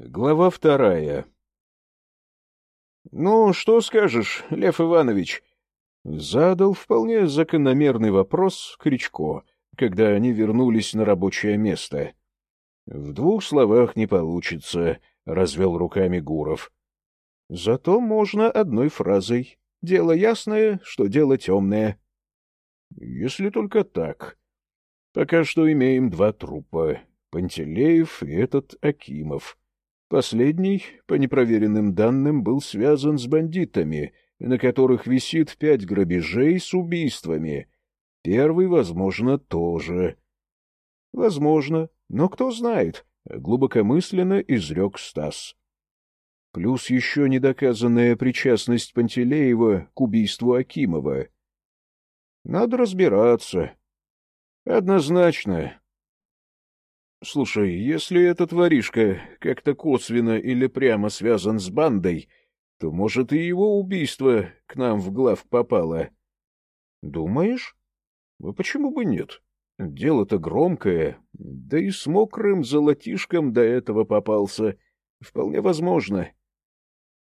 Глава вторая. — Ну, что скажешь, Лев Иванович? — задал вполне закономерный вопрос Кричко, когда они вернулись на рабочее место. — В двух словах не получится, — развел руками Гуров. — Зато можно одной фразой. Дело ясное, что дело темное. — Если только так. Пока что имеем два трупа — Пантелеев и этот Акимов. Последний, по непроверенным данным, был связан с бандитами, на которых висит пять грабежей с убийствами. Первый, возможно, тоже. — Возможно, но кто знает, — глубокомысленно изрек Стас. Плюс еще недоказанная причастность Пантелеева к убийству Акимова. Надо разбираться. Однозначно, Слушай, если этот воришка как-то косвенно или прямо связан с бандой, то, может, и его убийство к нам в глав попало. Думаешь? А почему бы нет? Дело-то громкое, да и с мокрым золотишком до этого попался. Вполне возможно.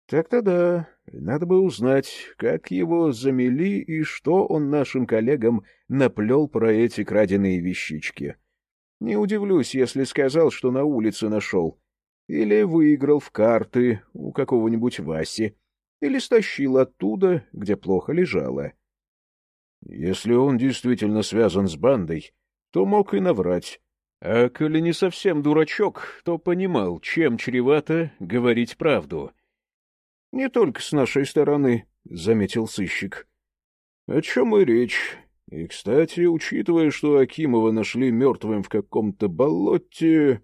Так-то да, надо бы узнать, как его замели и что он нашим коллегам наплел про эти краденые вещички. Не удивлюсь, если сказал, что на улице нашел. Или выиграл в карты у какого-нибудь Васи. Или стащил оттуда, где плохо лежало. Если он действительно связан с бандой, то мог и наврать. А коли не совсем дурачок, то понимал, чем чревато говорить правду. — Не только с нашей стороны, — заметил сыщик. — О чем и речь. И, кстати, учитывая, что Акимова нашли мертвым в каком-то болоте...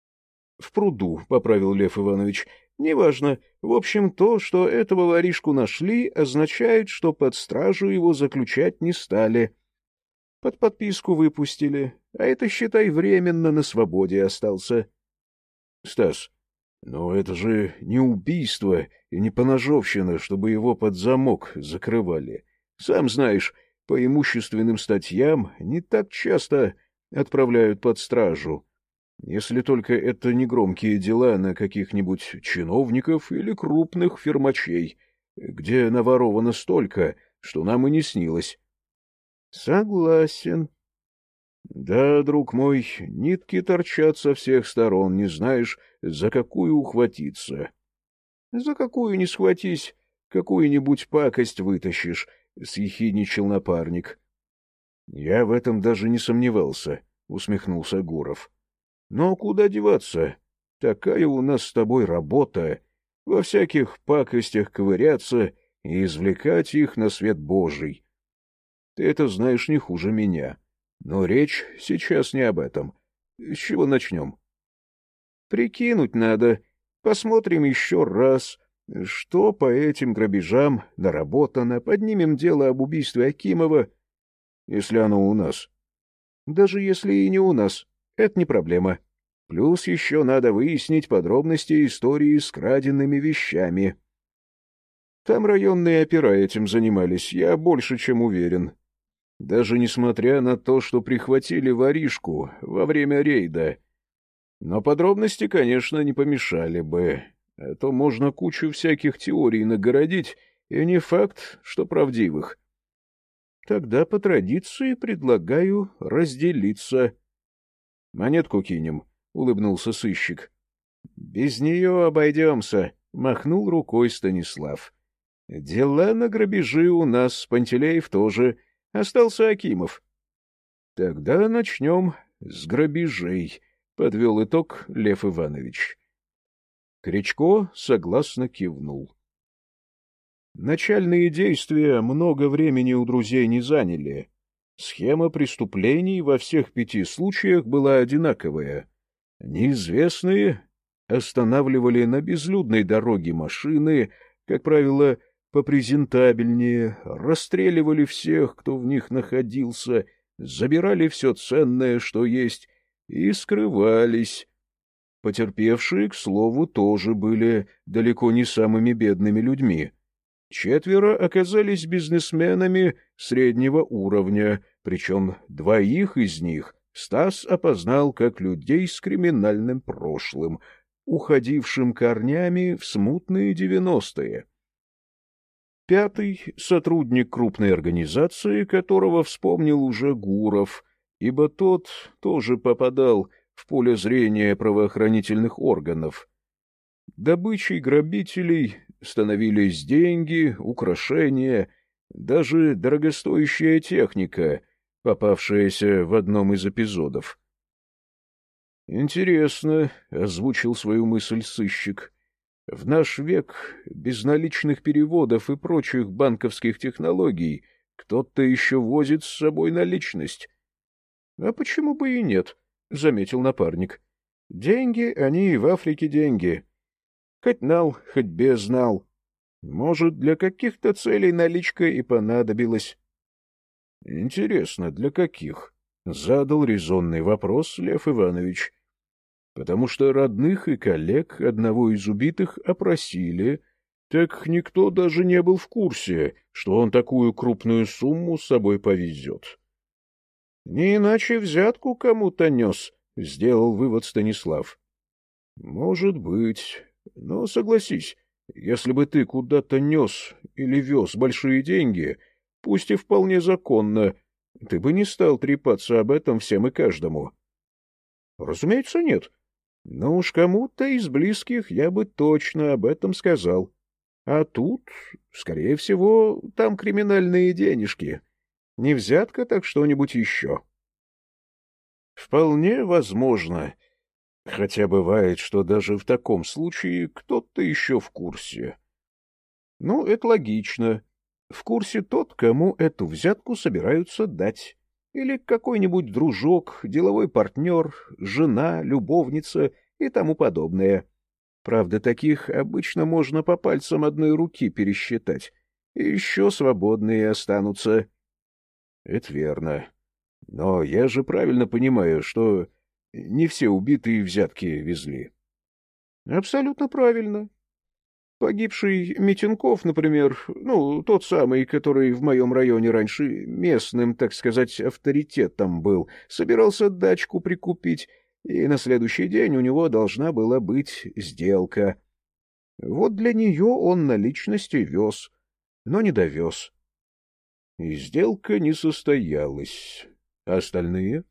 — В пруду, — поправил Лев Иванович. — Неважно. В общем, то, что этого воришку нашли, означает, что под стражу его заключать не стали. Под подписку выпустили, а это, считай, временно на свободе остался. — Стас, но это же не убийство и не поножовщина, чтобы его под замок закрывали. Сам знаешь, по имущественным статьям не так часто отправляют под стражу, если только это не громкие дела на каких-нибудь чиновников или крупных фирмачей, где наворовано столько, что нам и не снилось. — Согласен. — Да, друг мой, нитки торчат со всех сторон, не знаешь, за какую ухватиться. — За какую не схватись, какую-нибудь пакость вытащишь, — съехидничал напарник. — Я в этом даже не сомневался, — усмехнулся Гуров. — Но куда деваться? Такая у нас с тобой работа. Во всяких пакостях ковыряться и извлекать их на свет Божий. Ты это знаешь не хуже меня. Но речь сейчас не об этом. С чего начнем? — Прикинуть надо. Посмотрим еще раз, что по этим грабежам наработано, поднимем дело об убийстве Акимова, если оно у нас. Даже если и не у нас, это не проблема. Плюс еще надо выяснить подробности истории с краденными вещами. Там районные опера этим занимались, я больше чем уверен. Даже несмотря на то, что прихватили воришку во время рейда. Но подробности, конечно, не помешали бы. А то можно кучу всяких теорий нагородить, и не факт, что правдивых. Тогда по традиции предлагаю разделиться. — Монетку кинем, — улыбнулся сыщик. — Без нее обойдемся, — махнул рукой Станислав. — Дела на грабежи у нас, Пантелеев тоже. Остался Акимов. — Тогда начнем с грабежей, — подвел итог Лев Иванович. Кричко согласно кивнул. Начальные действия много времени у друзей не заняли. Схема преступлений во всех пяти случаях была одинаковая. Неизвестные останавливали на безлюдной дороге машины, как правило, попрезентабельнее, расстреливали всех, кто в них находился, забирали все ценное, что есть, и скрывались, Потерпевшие, к слову, тоже были далеко не самыми бедными людьми. Четверо оказались бизнесменами среднего уровня, причем двоих из них Стас опознал как людей с криминальным прошлым. уходившим корнями в смутные девяностые. Пятый — сотрудник крупной организации, которого вспомнил уже Гуров, ибо тот тоже попадал в поле зрения правоохранительных органов. Добычей грабителей становились деньги, украшения, даже дорогостоящая техника, попавшаяся в одном из эпизодов. «Интересно», — озвучил свою мысль сыщик, — «в наш век безналичных переводов и прочих банковских технологий кто-то еще возит с собой наличность». «А почему бы и нет?» — заметил напарник. «Деньги, они и в Африке деньги. Хоть нал, хоть без нал. Может, для каких-то целей наличка и понадобилась». «Интересно, для каких?» — задал резонный вопрос Лев Иванович потому что родных и коллег одного из убитых опросили, так никто даже не был в курсе, что он такую крупную сумму с собой повезет. — Не иначе взятку кому-то нес, — сделал вывод Станислав. — Может быть. Но согласись, если бы ты куда-то нес или вез большие деньги, пусть и вполне законно, ты бы не стал трепаться об этом всем и каждому. — Разумеется, нет. Но уж кому-то из близких я бы точно об этом сказал. А тут, скорее всего, там криминальные денежки. Не взятка, так что-нибудь еще. Вполне возможно. Хотя бывает, что даже в таком случае кто-то еще в курсе. Ну, это логично. В курсе тот, кому эту взятку собираются дать. Или какой-нибудь дружок, деловой партнер, жена, любовница и тому подобное. Правда, таких обычно можно по пальцам одной руки пересчитать. И еще свободные останутся. Это верно. Но я же правильно понимаю, что не все убитые взятки везли. Абсолютно правильно. Погибший Митинков, например, ну, тот самый, который в моем районе раньше местным, так сказать, авторитетом был, собирался дачку прикупить, и на следующий день у него должна была быть сделка. Вот для нее он наличности вез, но не довез. И сделка не состоялась. А остальные?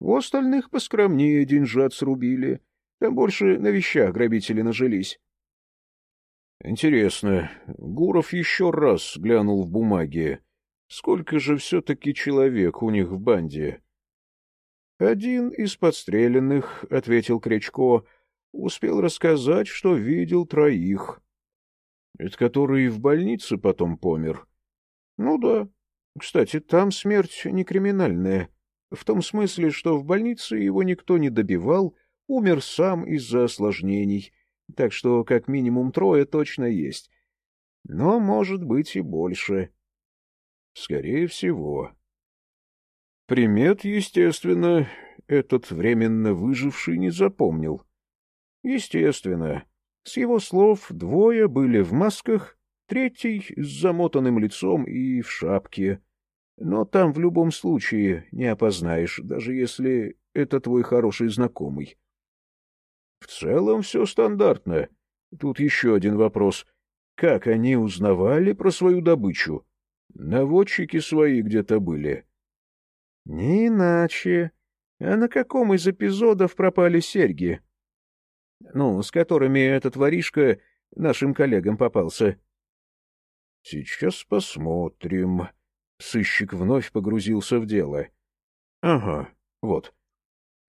У остальных поскромнее деньжат срубили. Там больше на вещах грабители нажились. Интересно, Гуров еще раз глянул в бумаги. Сколько же все-таки человек у них в банде? — Один из подстреленных, — ответил Крячко, — успел рассказать, что видел троих. — Это который в больнице потом помер? — Ну да. Кстати, там смерть не криминальная. В том смысле, что в больнице его никто не добивал, умер сам из-за осложнений — так что как минимум трое точно есть. Но, может быть, и больше. Скорее всего. Примет, естественно, этот временно выживший не запомнил. Естественно. С его слов двое были в масках, третий с замотанным лицом и в шапке. Но там в любом случае не опознаешь, даже если это твой хороший знакомый. В целом все стандартно. Тут еще один вопрос. Как они узнавали про свою добычу? Наводчики свои где-то были. Не иначе. А на каком из эпизодов пропали серьги? Ну, с которыми этот воришка нашим коллегам попался. Сейчас посмотрим. Сыщик вновь погрузился в дело. Ага, вот.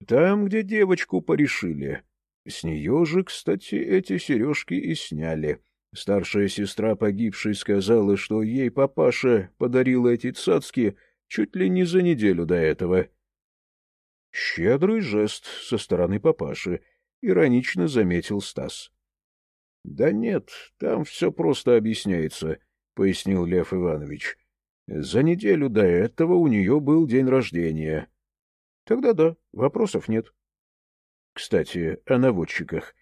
Там, где девочку порешили. С нее же, кстати, эти сережки и сняли. Старшая сестра погибшей сказала, что ей папаша подарил эти цацки чуть ли не за неделю до этого. Щедрый жест со стороны папаши, иронично заметил Стас. — Да нет, там все просто объясняется, — пояснил Лев Иванович. — За неделю до этого у нее был день рождения. — Тогда да, вопросов нет. Кстати, о наводчиках.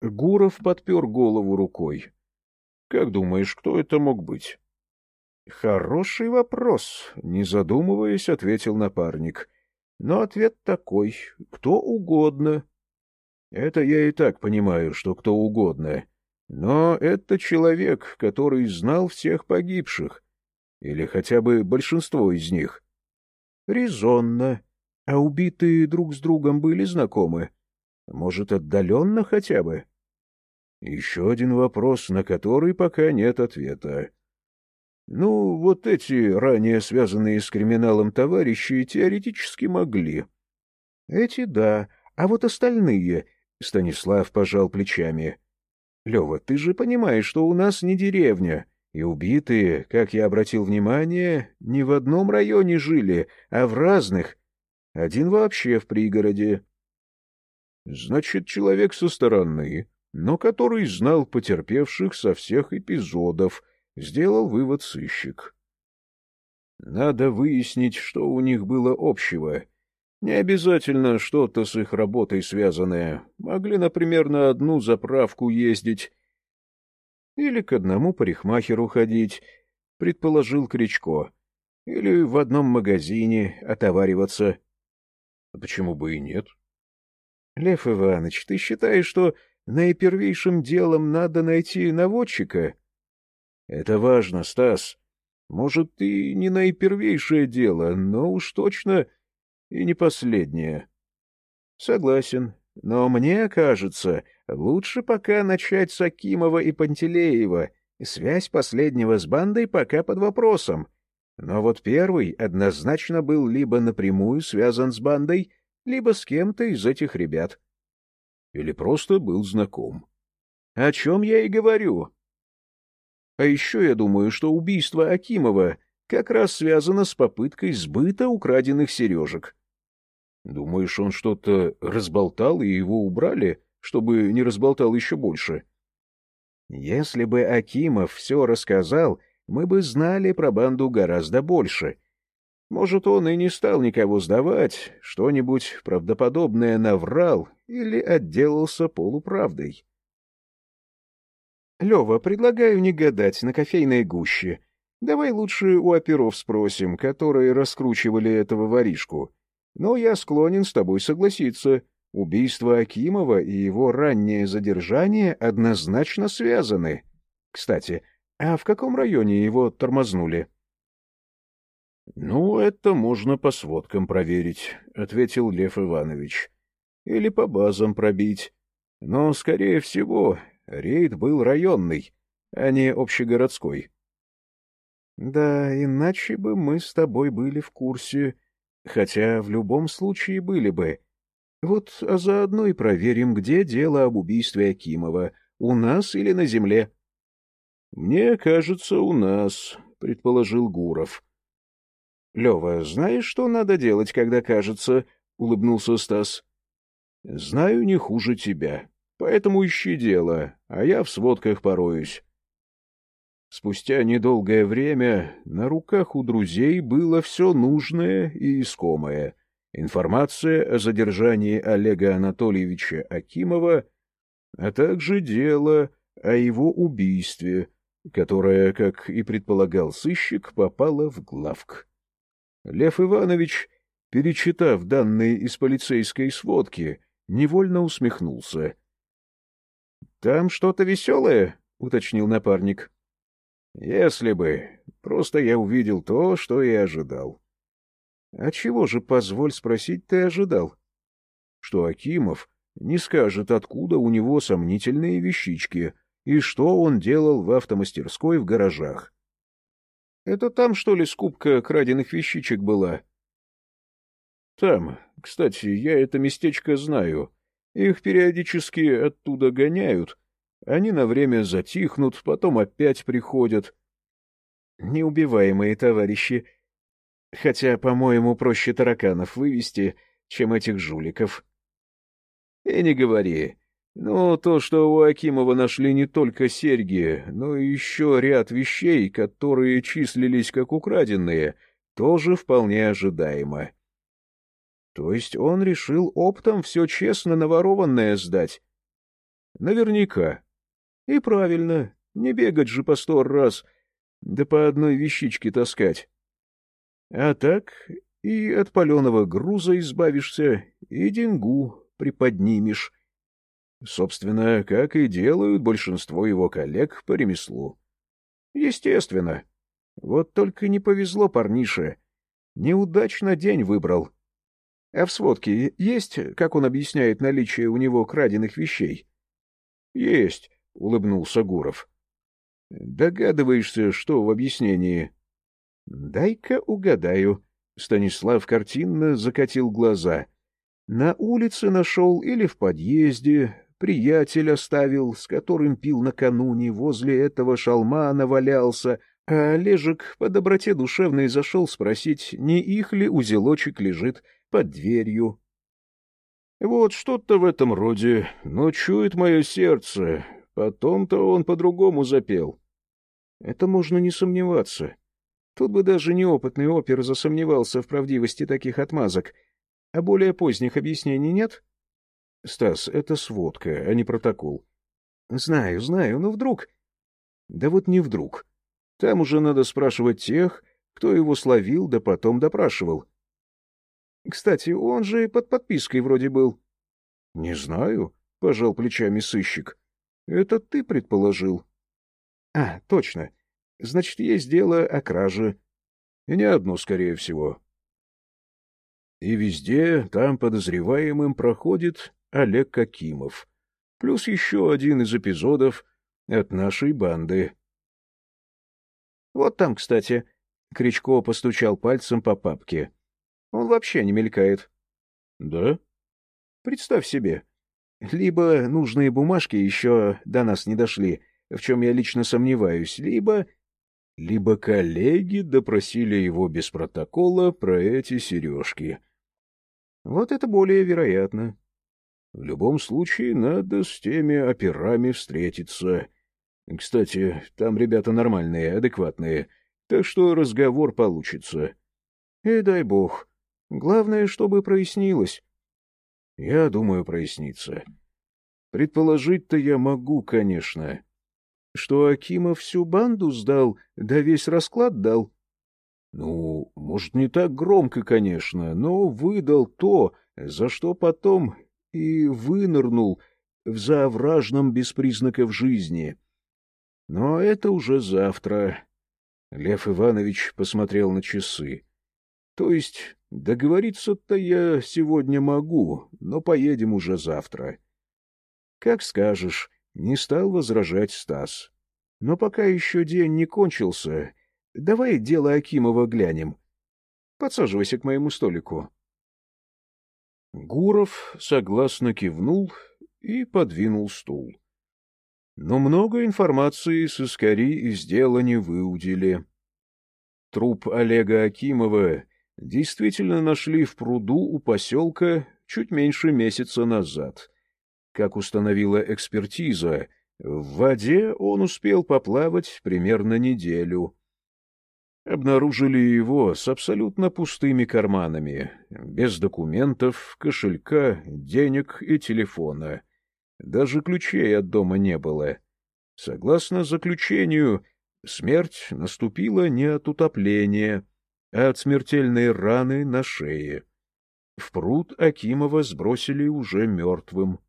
Гуров подпер голову рукой. — Как думаешь, кто это мог быть? — Хороший вопрос, — не задумываясь, ответил напарник. — Но ответ такой — кто угодно. Это я и так понимаю, что кто угодно. Но это человек, который знал всех погибших. Или хотя бы большинство из них. Резонно. А убитые друг с другом были знакомы? Может, отдаленно хотя бы? Еще один вопрос, на который пока нет ответа. Ну, вот эти ранее связанные с криминалом товарищи теоретически могли. Эти — да, а вот остальные... Станислав пожал плечами. — Лева, ты же понимаешь, что у нас не деревня, и убитые, как я обратил внимание, не в одном районе жили, а в разных. Один вообще в пригороде. — Значит, человек со стороны, но который знал потерпевших со всех эпизодов, сделал вывод сыщик. Надо выяснить, что у них было общего. Не обязательно что-то с их работой связанное. Могли, например, на одну заправку ездить. Или к одному парикмахеру ходить, предположил Кричко. Или в одном магазине отовариваться. А почему бы и нет? Лев Иванович, ты считаешь, что наипервейшим делом надо найти наводчика? — Это важно, Стас. Может, и не наипервейшее дело, но уж точно и не последнее. — Согласен. Но мне кажется, лучше пока начать с Акимова и Пантелеева. Связь последнего с бандой пока под вопросом. Но вот первый однозначно был либо напрямую связан с бандой, либо с кем-то из этих ребят. Или просто был знаком. О чем я и говорю. А еще я думаю, что убийство Акимова как раз связано с попыткой сбыта украденных сережек. Думаешь, он что-то разболтал и его убрали, чтобы не разболтал еще больше? Если бы Акимов все рассказал, мы бы знали про банду гораздо больше. Может, он и не стал никого сдавать, что-нибудь правдоподобное наврал или отделался полуправдой. — Лева, предлагаю не гадать на кофейной гуще. Давай лучше у оперов спросим, которые раскручивали этого воришку. Но я склонен с тобой согласиться. Убийство Акимова и его раннее задержание однозначно связаны. Кстати, а в каком районе его тормознули? — Ну, это можно по сводкам проверить, — ответил Лев Иванович. — Или по базам пробить. Но, скорее всего, рейд был районный, а не общегородской. — Да, иначе бы мы с тобой были в курсе, хотя в любом случае были бы. Вот а заодно и проверим, где дело об убийстве Акимова, у нас или на земле. — Мне кажется, у нас, — предположил Гуров. — Лева, знаешь, что надо делать, когда кажется? — улыбнулся Стас. — Знаю не хуже тебя. Поэтому ищи дело, а я в сводках пороюсь. Спустя недолгое время на руках у друзей было все нужное и искомое. Информация о задержании Олега Анатольевича Акимова, а также дело о его убийстве, которое, как и предполагал сыщик, попало в главк. Лев Иванович, перечитав данные из полицейской сводки, невольно усмехнулся — там что-то веселое? — уточнил напарник. — Если бы. Просто я увидел то, что и ожидал. — А чего же, позволь спросить, ты ожидал? — Что Акимов не скажет, откуда у него сомнительные вещички и что он делал в автомастерской в гаражах. — Это там, что ли, скупка краденых вещичек была? — Там. Кстати, я это местечко знаю. Их периодически оттуда гоняют. Они на время затихнут, потом опять приходят. Неубиваемые товарищи. Хотя, по-моему, проще тараканов вывести, чем этих жуликов. И не говори. Но то, что у Акимова нашли не только серьги, но и еще ряд вещей, которые числились как украденные, тоже вполне ожидаемо. То есть он решил оптом все честно наворованное сдать? Наверняка. И правильно, не бегать же по сто раз, да по одной вещичке таскать. А так и от паленого груза избавишься, и деньгу приподнимешь. Собственно, как и делают большинство его коллег по ремеслу. Естественно. Вот только не повезло парнише. Неудачно день выбрал. А в сводке есть, как он объясняет наличие у него краденных вещей? — Есть, — улыбнулся Гуров. — Догадываешься, что в объяснении? — Дай-ка угадаю. Станислав картинно закатил глаза. — На улице нашел или в подъезде, приятель оставил, с которым пил накануне, возле этого шалма навалялся, а Олежек по доброте душевной зашел спросить, не их ли узелочек лежит под дверью. Вот что-то в этом роде, но чует мое сердце. Потом-то он по-другому запел. Это можно не сомневаться. Тут бы даже неопытный опер засомневался в правдивости таких отмазок. А более поздних объяснений нет? Стас, это сводка, а не протокол. Знаю, знаю, но вдруг... Да вот не вдруг. Там уже надо спрашивать тех, кто его словил, да потом допрашивал. Кстати, он же под подпиской вроде был. — Не знаю, — пожал плечами сыщик. — Это ты предположил. — А, точно. Значит, есть дело о краже. И не одно, скорее всего. И везде там подозреваемым проходит Олег Какимов, плюс еще один из эпизодов от нашей банды. Вот там, кстати, Кричко постучал пальцем по папке. Он вообще не мелькает. Да? Представь себе. Либо нужные бумажки еще до нас не дошли, в чем я лично сомневаюсь, либо... Либо коллеги допросили его без протокола про эти сережки. Вот это более вероятно. В любом случае, надо с теми операми встретиться. Кстати, там ребята нормальные, адекватные, так что разговор получится. И дай бог. Главное, чтобы прояснилось. Я думаю, прояснится. Предположить-то я могу, конечно. Что Акимов всю банду сдал, да весь расклад дал? Ну, может, не так громко, конечно, но выдал то, за что потом и вынырнул в заовражном без признаков жизни. Но это уже завтра. Лев Иванович посмотрел на часы. То есть договориться-то я сегодня могу, но поедем уже завтра. Как скажешь, не стал возражать Стас. Но пока еще день не кончился, давай дело Акимова глянем. Подсаживайся к моему столику. Гуров согласно кивнул и подвинул стул. Но много информации с Искари из дела не выудили. Труп Олега Акимова действительно нашли в пруду у поселка чуть меньше месяца назад. Как установила экспертиза, в воде он успел поплавать примерно неделю. Обнаружили его с абсолютно пустыми карманами, без документов, кошелька, денег и телефона. Даже ключей от дома не было. Согласно заключению, смерть наступила не от утопления, от смертельной раны на шее. В пруд Акимова сбросили уже мертвым.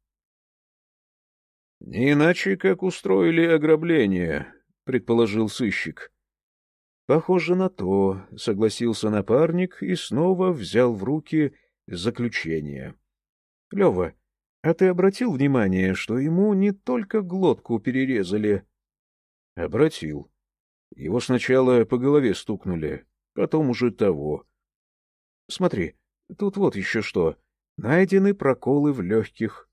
— Не иначе, как устроили ограбление, — предположил сыщик. — Похоже на то, — согласился напарник и снова взял в руки заключение. — Лева, а ты обратил внимание, что ему не только глотку перерезали? — Обратил. Его сначала по голове стукнули, потом уже того. — Смотри, тут вот еще что. Найдены проколы в легких.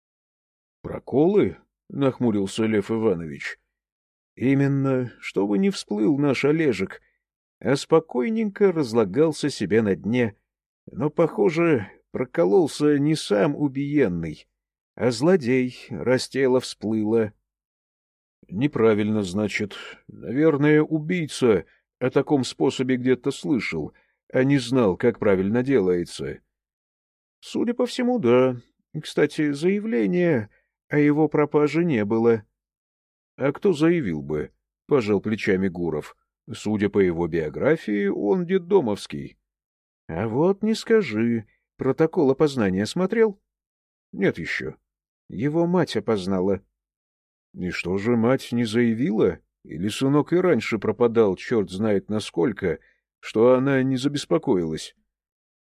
— Проколы? — нахмурился Лев Иванович. Именно, чтобы не всплыл наш Олежек, а спокойненько разлагался себе на дне. Но, похоже, прокололся не сам убиенный, а злодей, растело всплыло. Неправильно, значит. Наверное, убийца о таком способе где-то слышал, а не знал, как правильно делается. Судя по всему, да. Кстати, заявления о его пропаже не было. А кто заявил бы? — пожал плечами Гуров. Судя по его биографии, он детдомовский. — А вот не скажи. Протокол опознания смотрел? — Нет еще. Его мать опознала. — И что же мать не заявила? Или сынок и раньше пропадал, черт знает насколько, что она не забеспокоилась?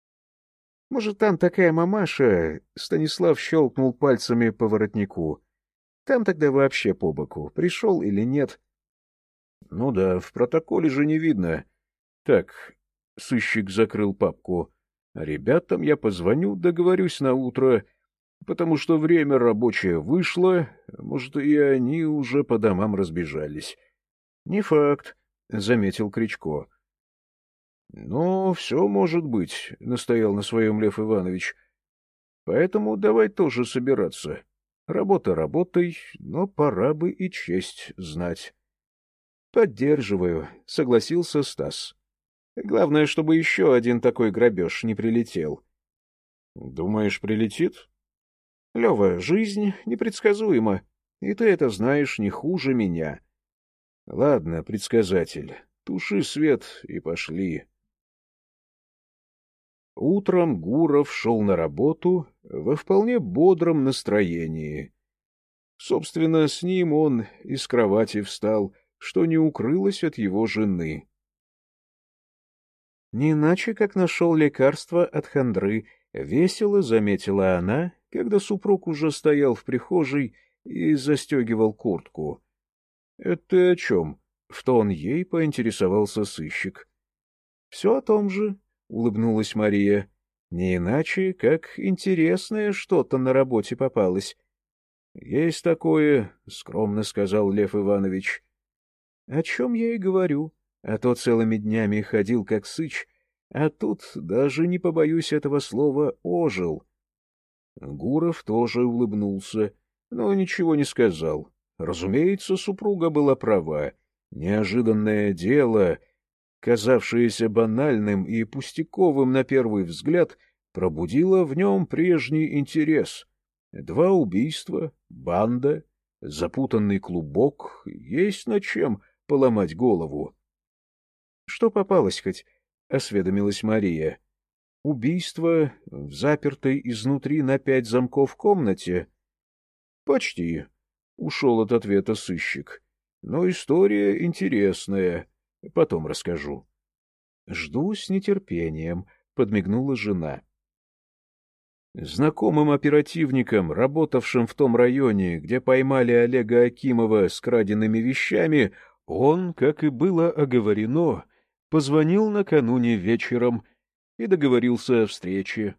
— Может, там такая мамаша? Станислав щелкнул пальцами по воротнику. Там тогда вообще по боку, пришел или нет. — Ну да, в протоколе же не видно. Так, сыщик закрыл папку. Ребятам я позвоню, договорюсь на утро, потому что время рабочее вышло, может, и они уже по домам разбежались. — Не факт, — заметил Кричко. — Ну, все может быть, — настоял на своем Лев Иванович. — Поэтому давай тоже собираться. Работа работой, но пора бы и честь знать. — Поддерживаю, — согласился Стас. Главное, чтобы еще один такой грабеж не прилетел. — Думаешь, прилетит? — Лева, жизнь непредсказуема, и ты это знаешь не хуже меня. — Ладно, предсказатель, туши свет и пошли. Утром Гуров шел на работу во вполне бодром настроении. Собственно, с ним он из кровати встал, что не укрылось от его жены. Не иначе, как нашел лекарство от хандры, весело заметила она, когда супруг уже стоял в прихожей и застегивал куртку. — Это о чем? — в тон ей поинтересовался сыщик. — Все о том же, — улыбнулась Мария. — Не иначе, как интересное что-то на работе попалось. — Есть такое, — скромно сказал Лев Иванович. — О чем я и говорю а то целыми днями ходил как сыч, а тут, даже не побоюсь этого слова, ожил. Гуров тоже улыбнулся, но ничего не сказал. Разумеется, супруга была права. Неожиданное дело, казавшееся банальным и пустяковым на первый взгляд, пробудило в нем прежний интерес. Два убийства, банда, запутанный клубок, есть над чем поломать голову. Что попалось хоть? — осведомилась Мария. — Убийство в запертой изнутри на пять замков комнате? — Почти, — ушел от ответа сыщик. — Но история интересная. Потом расскажу. — Жду с нетерпением, — подмигнула жена. Знакомым оперативникам, работавшим в том районе, где поймали Олега Акимова с краденными вещами, он, как и было оговорено, позвонил накануне вечером и договорился о встрече.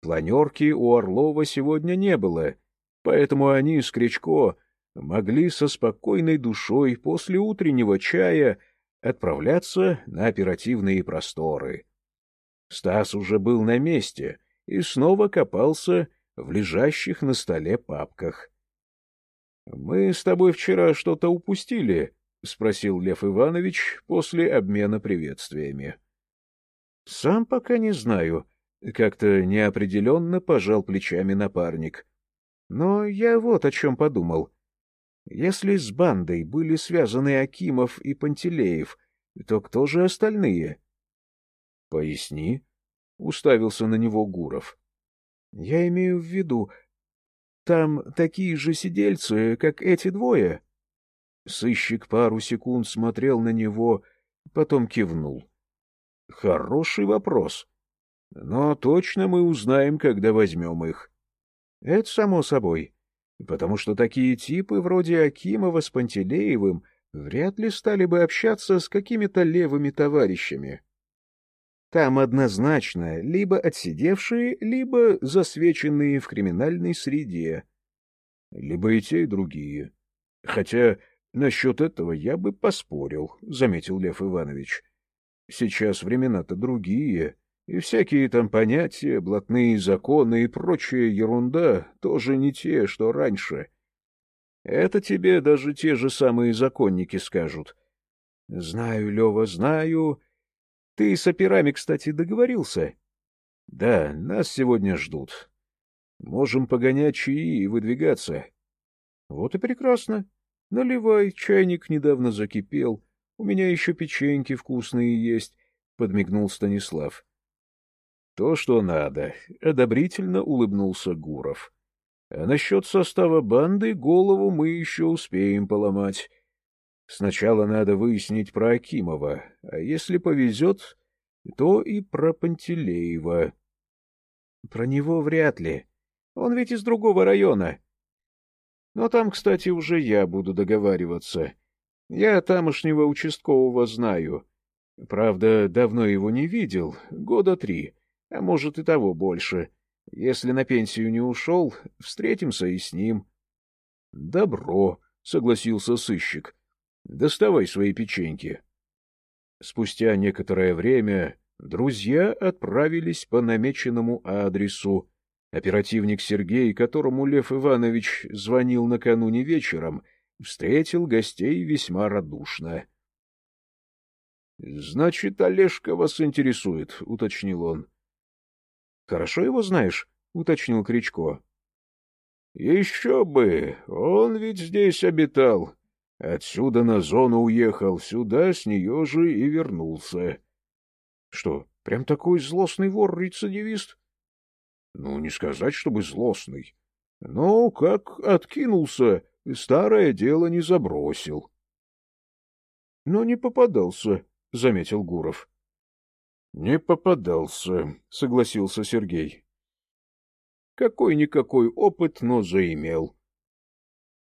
Планерки у Орлова сегодня не было, поэтому они с Кричко могли со спокойной душой после утреннего чая отправляться на оперативные просторы. Стас уже был на месте и снова копался в лежащих на столе папках. — Мы с тобой вчера что-то упустили, — спросил Лев Иванович после обмена приветствиями. — Сам пока не знаю. Как-то неопределенно пожал плечами напарник. Но я вот о чем подумал. Если с бандой были связаны Акимов и Пантелеев, то кто же остальные? — Поясни, — уставился на него Гуров. — Я имею в виду, там такие же сидельцы, как эти двое. — Сыщик пару секунд смотрел на него, потом кивнул. — Хороший вопрос. Но точно мы узнаем, когда возьмем их. — Это само собой, потому что такие типы вроде Акимова с Пантелеевым вряд ли стали бы общаться с какими-то левыми товарищами. Там однозначно либо отсидевшие, либо засвеченные в криминальной среде. Либо и те, и другие. Хотя Насчет этого я бы поспорил, — заметил Лев Иванович. Сейчас времена-то другие, и всякие там понятия, блатные законы и прочая ерунда тоже не те, что раньше. Это тебе даже те же самые законники скажут. — Знаю, Лева, знаю. Ты с операми, кстати, договорился? — Да, нас сегодня ждут. Можем погонять чаи и выдвигаться. — Вот и прекрасно. — Наливай, чайник недавно закипел. У меня еще печеньки вкусные есть, — подмигнул Станислав. — То, что надо, — одобрительно улыбнулся Гуров. А насчет состава банды голову мы еще успеем поломать. Сначала надо выяснить про Акимова, а если повезет, то и про Пантелеева. Про него вряд ли. Он ведь из другого района. Но там, кстати, уже я буду договариваться. Я тамошнего участкового знаю. Правда, давно его не видел, года три, а может и того больше. Если на пенсию не ушел, встретимся и с ним. — Добро, — согласился сыщик. — Доставай свои печеньки. Спустя некоторое время друзья отправились по намеченному адресу. Оперативник Сергей, которому Лев Иванович звонил накануне вечером, встретил гостей весьма радушно. — Значит, Олежка вас интересует, — уточнил он. — Хорошо его знаешь? — уточнил Кричко. — Еще бы! Он ведь здесь обитал. Отсюда на зону уехал, сюда с нее же и вернулся. — Что, прям такой злостный вор-рецидивист? — Ну, не сказать, чтобы злостный. Но как откинулся, старое дело не забросил. — Но не попадался, — заметил Гуров. Не попадался, согласился Сергей. Какой-никакой опыт, но заимел.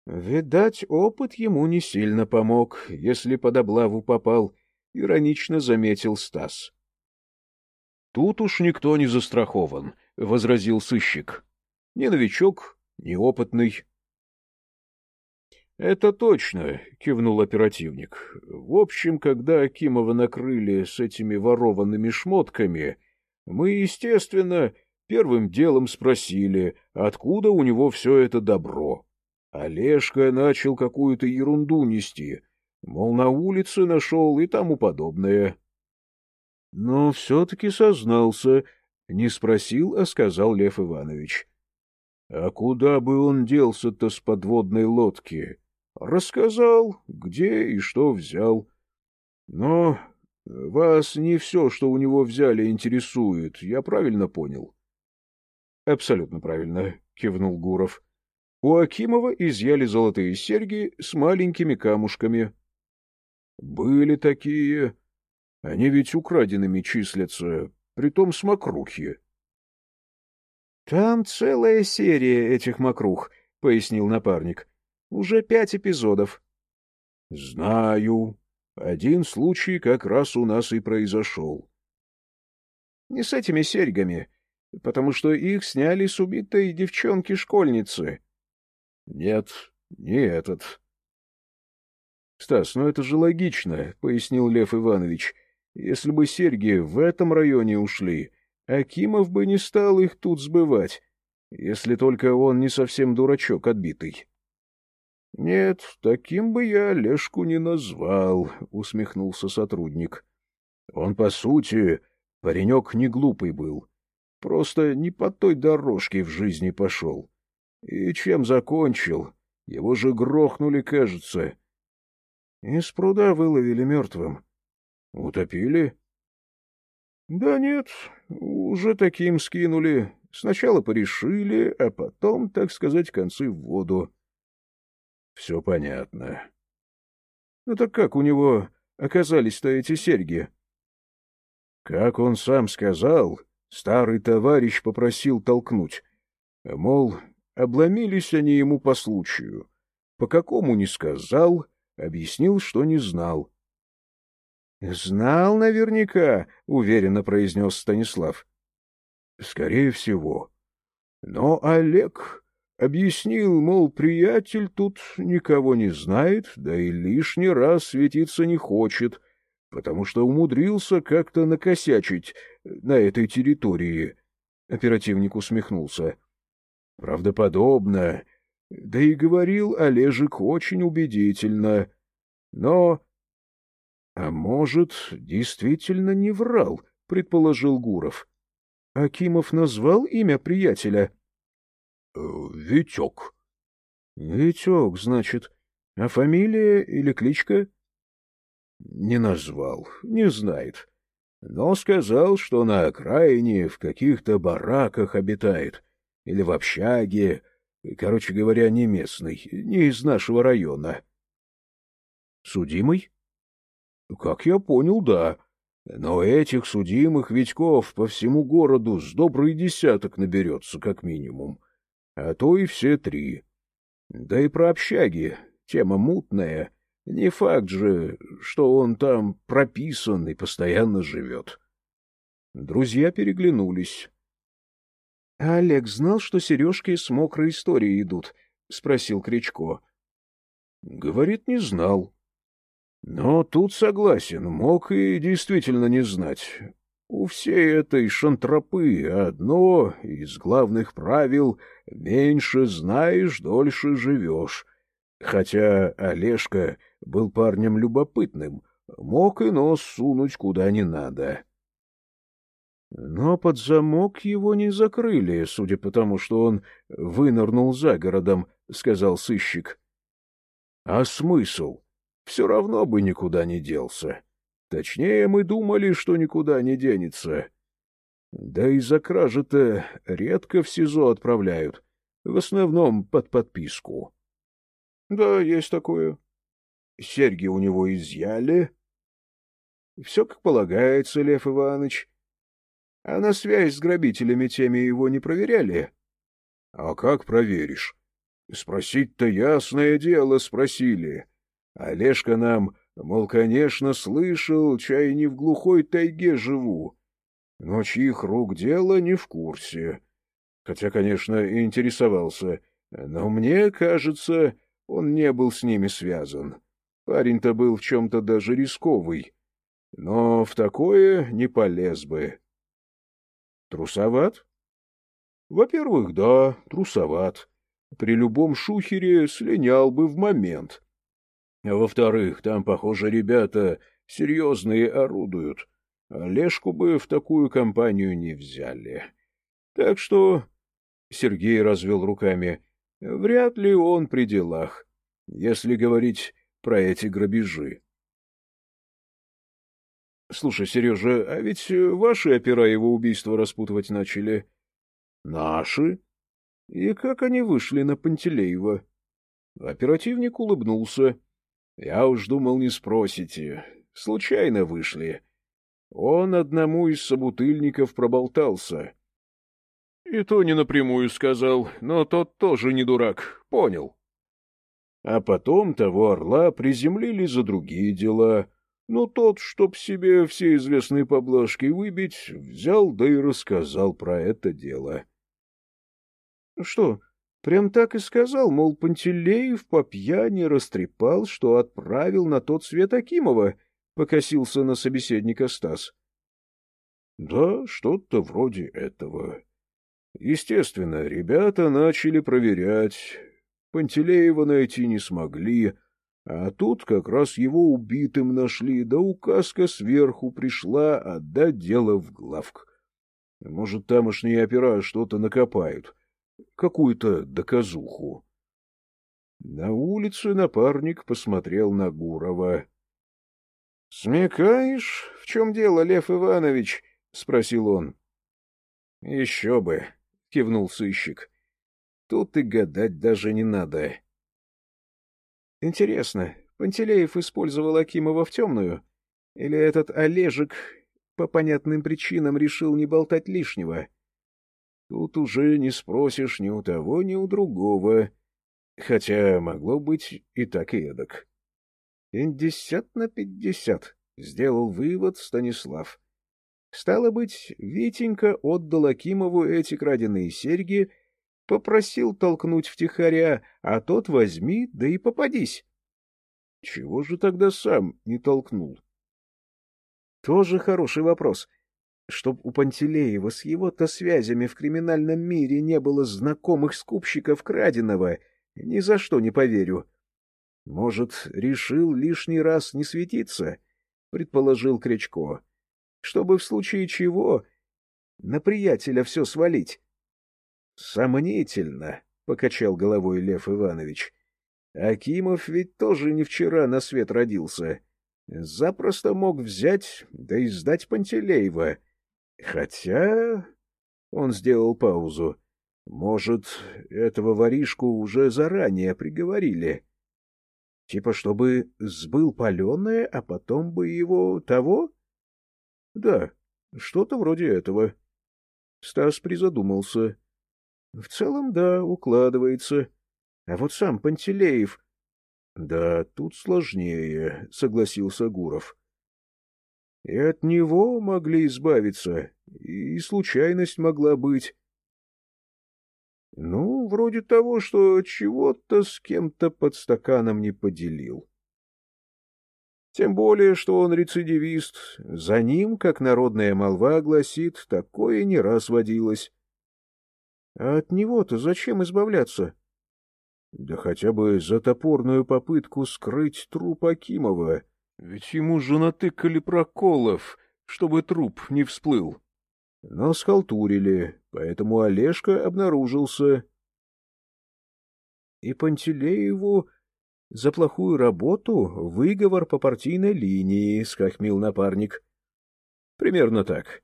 Видать, опыт ему не сильно помог, если под облаву попал, иронично заметил Стас. Тут уж никто не застрахован, возразил сыщик. Ни новичок, ни опытный. — Это точно, — кивнул оперативник. — В общем, когда Акимова накрыли с этими ворованными шмотками, мы, естественно, первым делом спросили, откуда у него все это добро. Олежка начал какую-то ерунду нести, мол, на улице нашел и тому подобное. Но все-таки сознался, не спросил, а сказал Лев Иванович. — А куда бы он делся-то с подводной лодки? Рассказал, где и что взял. Но вас не все, что у него взяли, интересует, я правильно понял? — Абсолютно правильно, — кивнул Гуров. У Акимова изъяли золотые серьги с маленькими камушками. — Были такие. Они ведь украденными числятся, притом с мокрухи. — Там целая серия этих мокрух, — пояснил напарник. Уже пять эпизодов. — Знаю. Один случай как раз у нас и произошел. — Не с этими серьгами, потому что их сняли с убитой девчонки-школьницы. — Нет, не этот. — Стас, ну это же логично, — пояснил Лев Иванович. — Если бы серьги в этом районе ушли, Акимов бы не стал их тут сбывать, если только он не совсем дурачок отбитый. — Нет, таким бы я Олежку не назвал, — усмехнулся сотрудник. Он, по сути, паренек не глупый был. Просто не по той дорожке в жизни пошел. И чем закончил? Его же грохнули, кажется. Из пруда выловили мертвым. Утопили? Да нет, уже таким скинули. Сначала порешили, а потом, так сказать, концы в воду. Все понятно. Ну так как у него оказались-то эти серьги? Как он сам сказал, старый товарищ попросил толкнуть. Мол, обломились они ему по случаю. По какому не сказал, объяснил, что не знал. — Знал наверняка, — уверенно произнес Станислав. — Скорее всего. Но Олег Объяснил, мол, приятель тут никого не знает, да и лишний раз светиться не хочет, потому что умудрился как-то накосячить на этой территории. Оперативник усмехнулся. Правдоподобно. Да и говорил Олежек очень убедительно. Но... А может, действительно не врал, предположил Гуров. Акимов назвал имя приятеля? —— Витек. — Витек, значит. А фамилия или кличка? — Не назвал, не знает. Но сказал, что на окраине в каких-то бараках обитает или в общаге, Короче говоря, не местный, не из нашего района. Судимый? Как я понял, да. Но этих судимых Витьков по всему городу с добрый десяток наберется, как минимум. А то и все три. Да и про общаги. Тема мутная. Не факт же, что он там прописан и постоянно живет. Друзья переглянулись. — Олег знал, что сережки с мокрой историей идут? — спросил Кричко. — Говорит, не знал. Но тут согласен, мог и действительно не знать. У всей этой шантропы одно из главных правил — меньше знаешь, дольше живешь. Хотя Олежка был парнем любопытным, мог и нос сунуть куда не надо. Но под замок его не закрыли, судя по тому, что он вынырнул за городом, — сказал сыщик. — А смысл? все равно бы никуда не делся. Точнее, мы думали, что никуда не денется. Да и за кражи-то редко в СИЗО отправляют, в основном под подписку. — Да, есть такое. Серьги у него изъяли. — Все как полагается, Лев Иванович. А на связь с грабителями теми его не проверяли? — А как проверишь? Спросить-то ясное дело спросили. Олежка нам, мол, конечно, слышал, чай не в глухой тайге живу, но чьих рук дело не в курсе. Хотя, конечно, интересовался, но мне кажется, он не был с ними связан. Парень-то был в чем-то даже рисковый, но в такое не полез бы. Трусоват? Во-первых, да, трусоват. При любом шухере слинял бы в момент. А во-вторых, там, похоже, ребята серьезные орудуют. Лешку бы в такую компанию не взяли. Так что... Сергей развел руками. Вряд ли он при делах, если говорить про эти грабежи. — Слушай, Сережа, а ведь ваши опера его убийство распутывать начали. — Наши? И как они вышли на Пантелеева? Оперативник улыбнулся. Я уж думал, не спросите. Случайно вышли. Он одному из собутыльников проболтался. И то не напрямую сказал, но тот тоже не дурак, понял. А потом того орла приземлили за другие дела. Но тот, чтоб себе все известные поблажки выбить, взял да и рассказал про это дело. — Что, Прям так и сказал, мол, Пантелеев по пьяни растрепал, что отправил на тот свет Акимова, — покосился на собеседника Стас. — Да, что-то вроде этого. Естественно, ребята начали проверять. Пантелеева найти не смогли, а тут как раз его убитым нашли, да указка сверху пришла отдать дело в главк. Может, тамошние опера что-то накопают какую-то доказуху. На улице напарник посмотрел на Гурова. — Смекаешь, в чем дело, Лев Иванович? — спросил он. — Еще бы, — кивнул сыщик. — Тут и гадать даже не надо. — Интересно, Пантелеев использовал Акимова в темную? Или этот Олежек по понятным причинам решил не болтать лишнего? — Тут уже не спросишь ни у того, ни у другого. Хотя могло быть и так и эдак. Пятьдесят на пятьдесят, — сделал вывод Станислав. Стало быть, Витенька отдал Акимову эти краденые серьги, попросил толкнуть втихаря, а тот возьми, да и попадись. Чего же тогда сам не толкнул? Тоже хороший вопрос. Чтоб у Пантелеева с его-то связями в криминальном мире не было знакомых скупщиков краденого, ни за что не поверю. Может, решил лишний раз не светиться, предположил Крячко, чтобы в случае чего на приятеля все свалить. Сомнительно, покачал головой Лев Иванович. Акимов ведь тоже не вчера на свет родился. Запросто мог взять да и сдать Пантелеева. Хотя... Он сделал паузу. Может, этого воришку уже заранее приговорили? Типа, чтобы сбыл паленое, а потом бы его того? Да, что-то вроде этого. Стас призадумался. В целом, да, укладывается. А вот сам Пантелеев... Да, тут сложнее, согласился Гуров. И от него могли избавиться, и случайность могла быть. Ну, вроде того, что чего-то с кем-то под стаканом не поделил. Тем более, что он рецидивист. За ним, как народная молва гласит, такое не раз водилось. А от него-то зачем избавляться? Да хотя бы за топорную попытку скрыть труп Акимова. Ведь ему же натыкали проколов, чтобы труп не всплыл. Но схалтурили, поэтому Олежка обнаружился. И Пантелееву за плохую работу выговор по партийной линии, — скахмил напарник. Примерно так.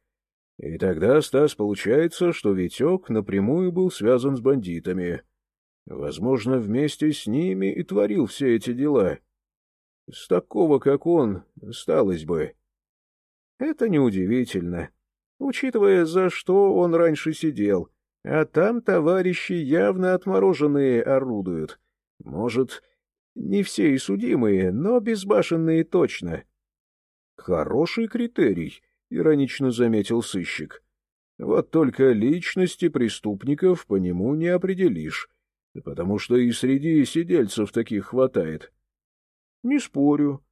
И тогда, Стас, получается, что Витек напрямую был связан с бандитами. Возможно, вместе с ними и творил все эти дела. С такого, как он, сталось бы. Это неудивительно учитывая, за что он раньше сидел. А там товарищи явно отмороженные орудуют. Может, не все и судимые, но безбашенные точно. — Хороший критерий, — иронично заметил сыщик. — Вот только личности преступников по нему не определишь, потому что и среди сидельцев таких хватает. — Не спорю.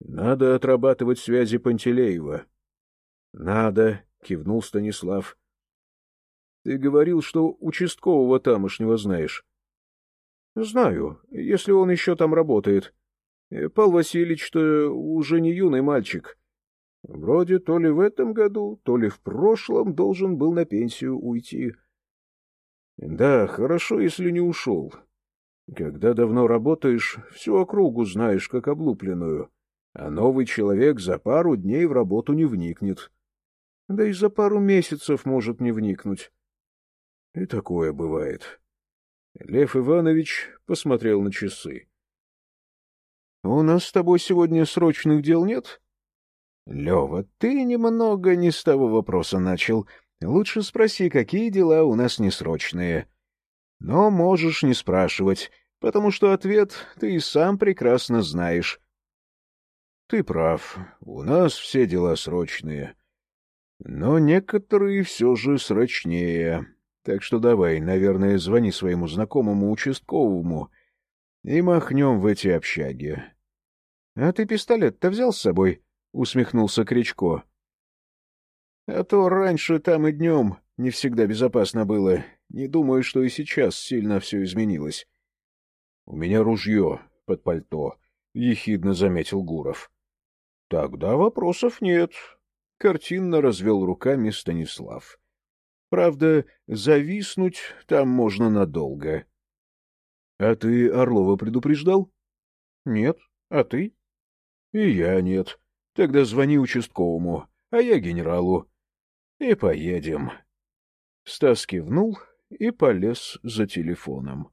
Надо отрабатывать связи Пантелеева. — Надо, — кивнул Станислав. — Ты говорил, что участкового тамошнего знаешь. — Знаю, если он еще там работает. Пал Васильевич-то уже не юный мальчик. Вроде то ли в этом году, то ли в прошлом должен был на пенсию уйти. — Да, хорошо, если не ушел. Когда давно работаешь, всю округу знаешь, как облупленную, а новый человек за пару дней в работу не вникнет. — да и за пару месяцев может не вникнуть. И такое бывает. Лев Иванович посмотрел на часы. — У нас с тобой сегодня срочных дел нет? — Лева, ты немного не с того вопроса начал. Лучше спроси, какие дела у нас несрочные. Но можешь не спрашивать, потому что ответ ты и сам прекрасно знаешь. — Ты прав, у нас все дела срочные. Но некоторые все же срочнее. Так что давай, наверное, звони своему знакомому участковому и махнем в эти общаги. — А ты пистолет-то взял с собой? — усмехнулся Кричко. — А то раньше там и днем не всегда безопасно было. Не думаю, что и сейчас сильно все изменилось. — У меня ружье под пальто, — ехидно заметил Гуров. — Тогда вопросов нет, — картинно развел руками Станислав. Правда, зависнуть там можно надолго. — А ты Орлова предупреждал? — Нет. А ты? — И я нет. Тогда звони участковому, а я генералу. И поедем. Стас кивнул и полез за телефоном.